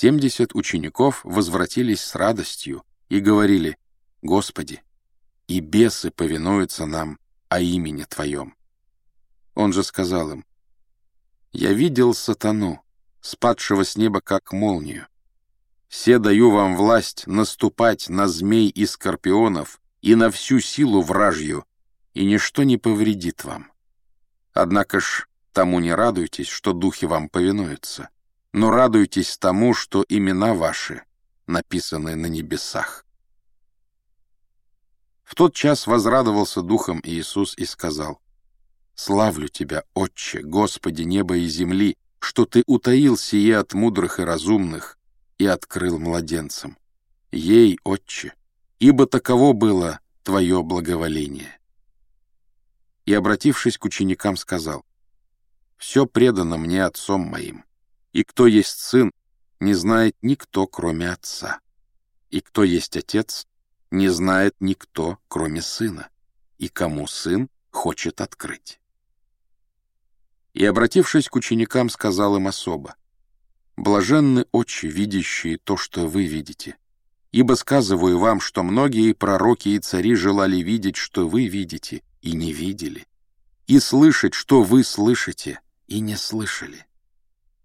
Семьдесят учеников возвратились с радостью и говорили, «Господи, и бесы повинуются нам о имени Твоем». Он же сказал им, «Я видел сатану, спадшего с неба как молнию. Все даю вам власть наступать на змей и скорпионов и на всю силу вражью, и ничто не повредит вам. Однако ж тому не радуйтесь, что духи вам повинуются, но радуйтесь тому, что имена ваши написаны на небесах. В тот час возрадовался духом Иисус и сказал, «Славлю Тебя, Отче, Господи неба и земли, что Ты утаил сие от мудрых и разумных и открыл младенцам. Ей, Отче, ибо таково было Твое благоволение». И, обратившись к ученикам, сказал, «Все предано мне Отцом моим, и кто есть Сын, не знает никто, кроме Отца, и кто есть Отец, не знает никто, кроме Сына, и кому Сын хочет открыть». И, обратившись к ученикам, сказал им особо, «Блаженны очи, видящие то, что вы видите, ибо сказываю вам, что многие пророки и цари желали видеть, что вы видите, и не видели, и слышать, что вы слышите, и не слышали».